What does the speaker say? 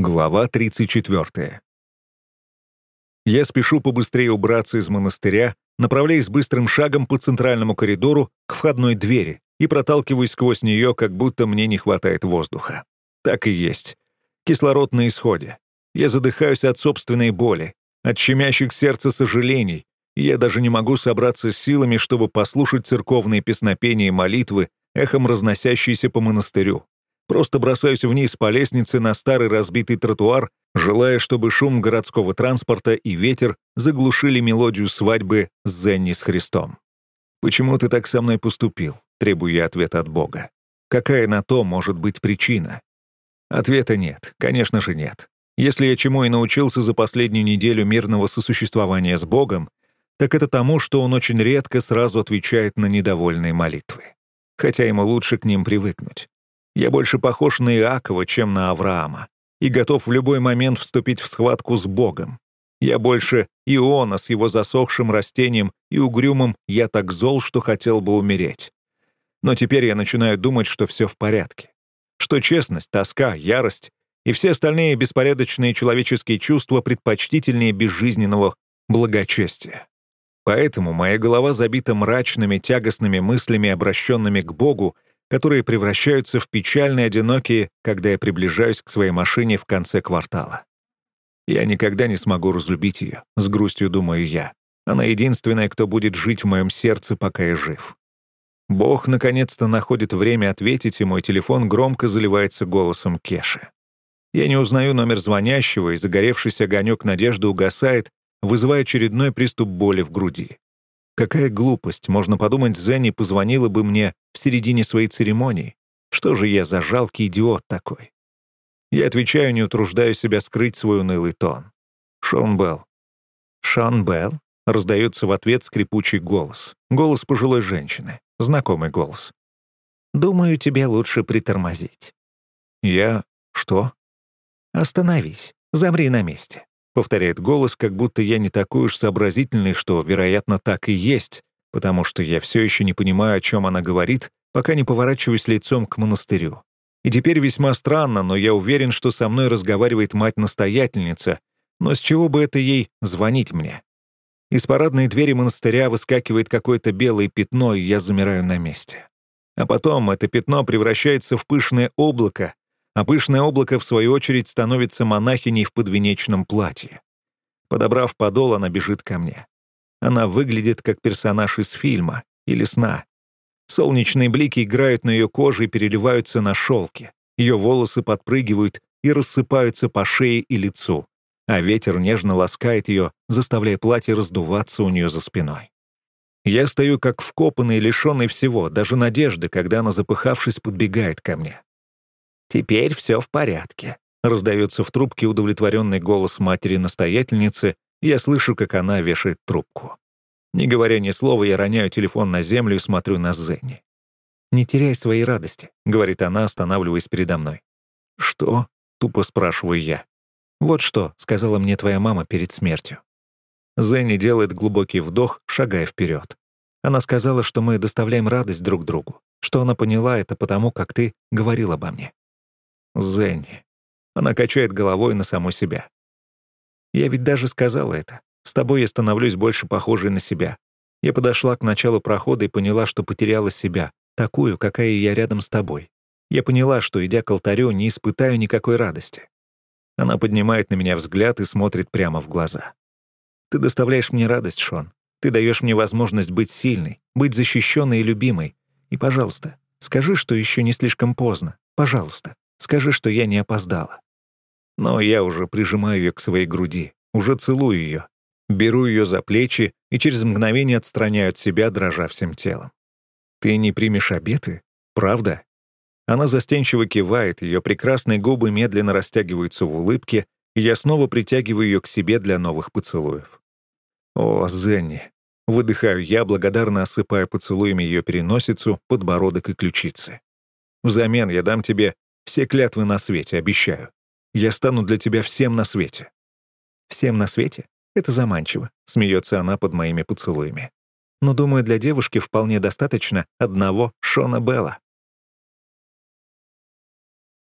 Глава 34. Я спешу побыстрее убраться из монастыря, направляясь быстрым шагом по центральному коридору к входной двери и проталкиваюсь сквозь нее, как будто мне не хватает воздуха. Так и есть. Кислород на исходе. Я задыхаюсь от собственной боли, от щемящих сердца сожалений, и я даже не могу собраться с силами, чтобы послушать церковные песнопения и молитвы, эхом разносящиеся по монастырю. Просто бросаюсь вниз по лестнице на старый разбитый тротуар, желая, чтобы шум городского транспорта и ветер заглушили мелодию свадьбы с Зенни с Христом. «Почему ты так со мной поступил?» — требую я ответа от Бога. «Какая на то может быть причина?» Ответа нет, конечно же нет. Если я чему и научился за последнюю неделю мирного сосуществования с Богом, так это тому, что он очень редко сразу отвечает на недовольные молитвы. Хотя ему лучше к ним привыкнуть. Я больше похож на Иакова, чем на Авраама, и готов в любой момент вступить в схватку с Богом. Я больше Иона с его засохшим растением и угрюмым «я так зол, что хотел бы умереть». Но теперь я начинаю думать, что все в порядке. Что честность, тоска, ярость и все остальные беспорядочные человеческие чувства предпочтительнее безжизненного благочестия. Поэтому моя голова забита мрачными, тягостными мыслями, обращенными к Богу, которые превращаются в печальные одинокие, когда я приближаюсь к своей машине в конце квартала. Я никогда не смогу разлюбить ее, с грустью думаю я. Она единственная, кто будет жить в моем сердце, пока я жив. Бог наконец-то находит время ответить, и мой телефон громко заливается голосом Кеши. Я не узнаю номер звонящего, и загоревшийся огонек надежды угасает, вызывая очередной приступ боли в груди. Какая глупость, можно подумать, Зенни позвонила бы мне в середине своей церемонии. Что же я за жалкий идиот такой? Я отвечаю, не утруждаю себя скрыть свой унылый тон. Шон Белл. Шон Белл? Раздается в ответ скрипучий голос. Голос пожилой женщины. Знакомый голос. «Думаю, тебе лучше притормозить». «Я... что?» «Остановись. Замри на месте», — повторяет голос, как будто я не такой уж сообразительный, что, вероятно, так и есть, потому что я все еще не понимаю, о чем она говорит, пока не поворачиваюсь лицом к монастырю. И теперь весьма странно, но я уверен, что со мной разговаривает мать-настоятельница, но с чего бы это ей звонить мне? Из парадной двери монастыря выскакивает какое-то белое пятно, и я замираю на месте. А потом это пятно превращается в пышное облако, а пышное облако, в свою очередь, становится монахиней в подвенечном платье. Подобрав подол, она бежит ко мне. Она выглядит как персонаж из фильма или сна. Солнечные блики играют на ее коже и переливаются на шелке. Ее волосы подпрыгивают и рассыпаются по шее и лицу, а ветер нежно ласкает ее, заставляя платье раздуваться у нее за спиной. Я стою как вкопанный, лишенный всего, даже надежды, когда она, запыхавшись, подбегает ко мне. «Теперь все в порядке», — раздается в трубке удовлетворенный голос матери-настоятельницы, я слышу, как она вешает трубку. Не говоря ни слова, я роняю телефон на землю и смотрю на Зенни. «Не теряй своей радости», — говорит она, останавливаясь передо мной. «Что?» — тупо спрашиваю я. «Вот что», — сказала мне твоя мама перед смертью. Зенни делает глубокий вдох, шагая вперед. Она сказала, что мы доставляем радость друг другу, что она поняла это потому, как ты говорил обо мне. Зенни. Она качает головой на саму себя. Я ведь даже сказала это. С тобой я становлюсь больше похожей на себя. Я подошла к началу прохода и поняла, что потеряла себя, такую, какая я рядом с тобой. Я поняла, что, идя к алтарю, не испытаю никакой радости. Она поднимает на меня взгляд и смотрит прямо в глаза. Ты доставляешь мне радость, Шон. Ты даешь мне возможность быть сильной, быть защищенной и любимой. И, пожалуйста, скажи, что еще не слишком поздно. Пожалуйста, скажи, что я не опоздала. Но я уже прижимаю ее к своей груди, уже целую ее, беру ее за плечи и через мгновение отстраняю от себя, дрожа всем телом. «Ты не примешь обеты? Правда?» Она застенчиво кивает, ее прекрасные губы медленно растягиваются в улыбке, и я снова притягиваю ее к себе для новых поцелуев. «О, Зенни!» Выдыхаю я, благодарно осыпая поцелуями ее переносицу, подбородок и ключицы. «Взамен я дам тебе все клятвы на свете, обещаю. Я стану для тебя всем на свете». «Всем на свете? Это заманчиво», — смеется она под моими поцелуями. «Но, думаю, для девушки вполне достаточно одного Шона Белла».